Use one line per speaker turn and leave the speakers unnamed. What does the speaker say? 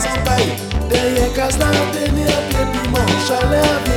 sans taille. Derrière casse la tenir pied piment, chalet